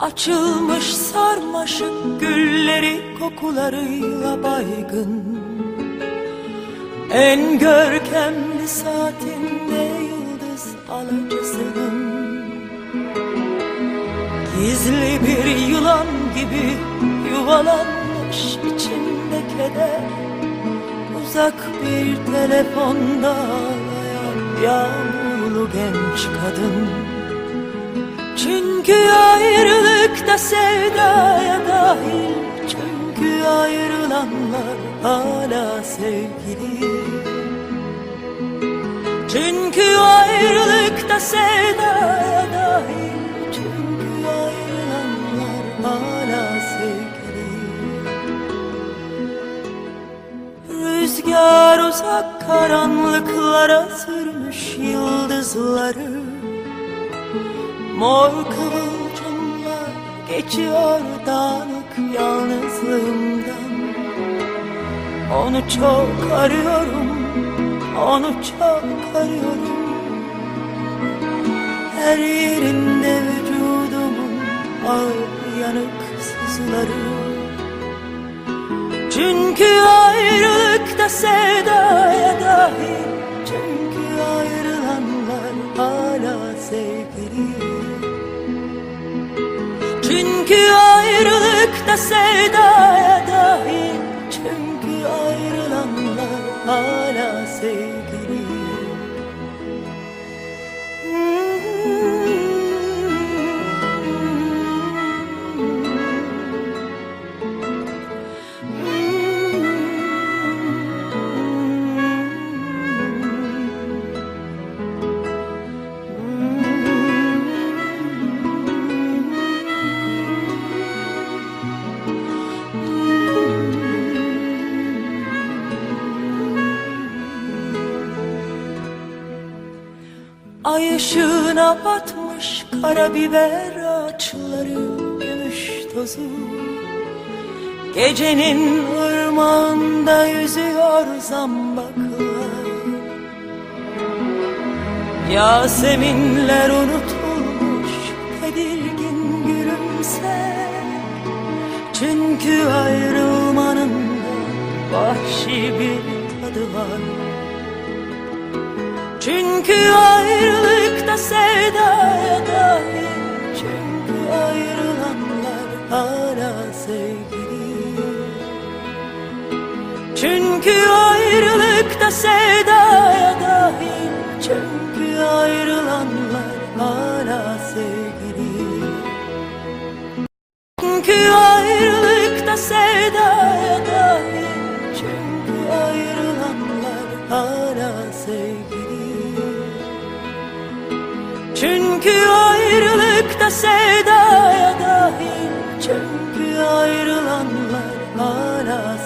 Açılmış sarmaşık gülleri kokularıyla baygın. En görkemli saatinde yıldız alacısının Gizli bir yılan gibi yuvalanmış içinde keder. Uzak bir telefonda ağlayan yağmurlu genç kadın ayrılıkta sevdaya dahil. Çünkü ayrılanlar hala sevgili. Çünkü ayrılıkta sevdaya dahil. Çünkü ayrılanlar hala sevgili. Rüzgar uzak karanlıklara sürmüş yıldızları. Mor kıvılcımlar geçiyor dağınık yalnızlığımdan. Onu çok arıyorum, onu çok arıyorum. Her yerinde vücudumun ağır yanık sızıları Çünkü ayrılıkta sevdaya dahil çünkü ayrılıkta sevdaya Ay ışığına batmış karabiber ağaçları gümüş tozu. Gecenin ırmağında yüzüyor zambaklar. Yaseminler unutulmuş tedirgin gülümse Çünkü ayrılmanın da vahşi bir tadı var. Çünkü ayrılıkta sevdaya dahil Çünkü ayrılanlar hala sevgili. Çünkü ayrılıkta sevdaya dahil Çünkü ayrılıkta sevdaya dahil. Çünkü ayrılanlar hala